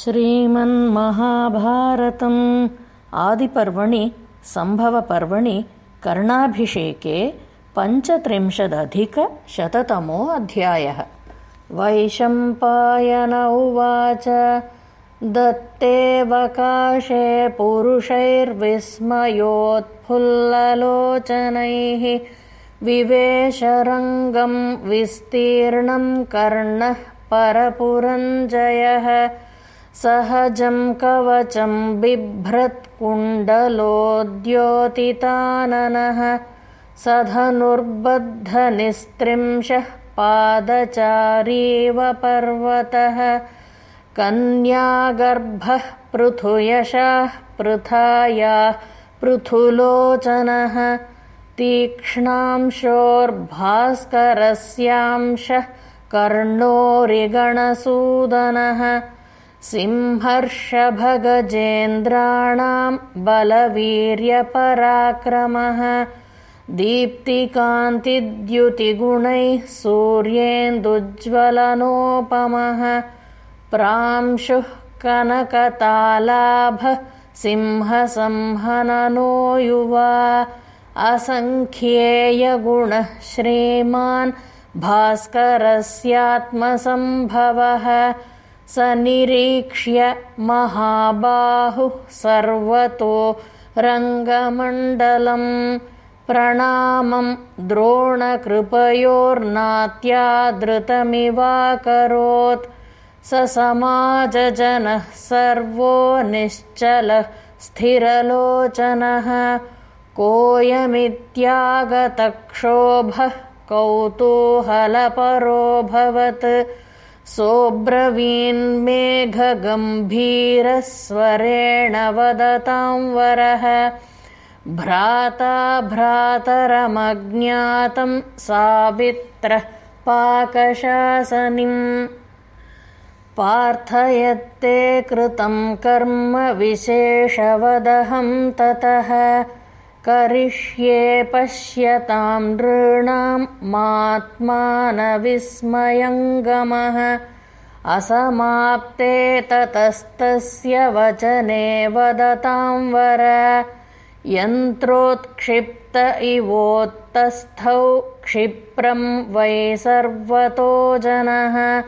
श्रीमन्महाभारतम् आदिपर्वणि सम्भवपर्वणि कर्णाभिषेके पञ्चत्रिंशदधिकशततमो अध्यायः वैशम्पायन उवाच दत्तेऽवकाशे पुरुषैर्विस्मयोत्फुल्ललोचनैः विवेशरङ्गं विस्तीर्णं कर्णः परपुरञ्जयः सहजं कवचं बिभ्रत्कुण्डलोद्योतिताननः सधनुर्बद्धनिस्त्रिंशः पादचारीव पर्वतः कन्यागर्भः पृथुयशः पृथायाः पृथुलोचनः तीक्ष्णांशोर्भास्करस्यांशः कर्णोरिगणसूदनः सिंहर्षभगजेन्द्राणां बलवीर्यपराक्रमः दीप्तिकान्तिद्युतिगुणैः सूर्येन्दुज्ज्वलनोपमः प्रांशुः कनकतालाभ सिंहसंहननो युवा असङ्ख्येयगुणः श्रीमान् भास्करस्यात्मसम्भवः स निरीक्ष्य महाबाहुः सर्वतो रङ्गमण्डलम् प्रणामं द्रोणकृपयोर्नात्यादृतमिवाकरोत्। स समाजजनः सर्वो निश्चलः स्थिरलोचनः। कोऽयमित्यागतक्षोभः कौतूहलपरोऽभवत् सोऽब्रवीन्मेघगम्भीरस्वरेण वदतां वरः भ्राता भ्रातरमज्ञातं सावित्रः पाकशासनिम्। पार्थयत्ते कृतं कर्म विशेषवदहं ततः करिष्ये पश्यतां नृणां मात्मानविस्मयङ्गमः। असमाप्ते ततस्तस्य वचने वदतां वर। यन्त्रोत्क्षिप्त इवोत्तस्थौ क्षिप्रं वै सर्वतो जनः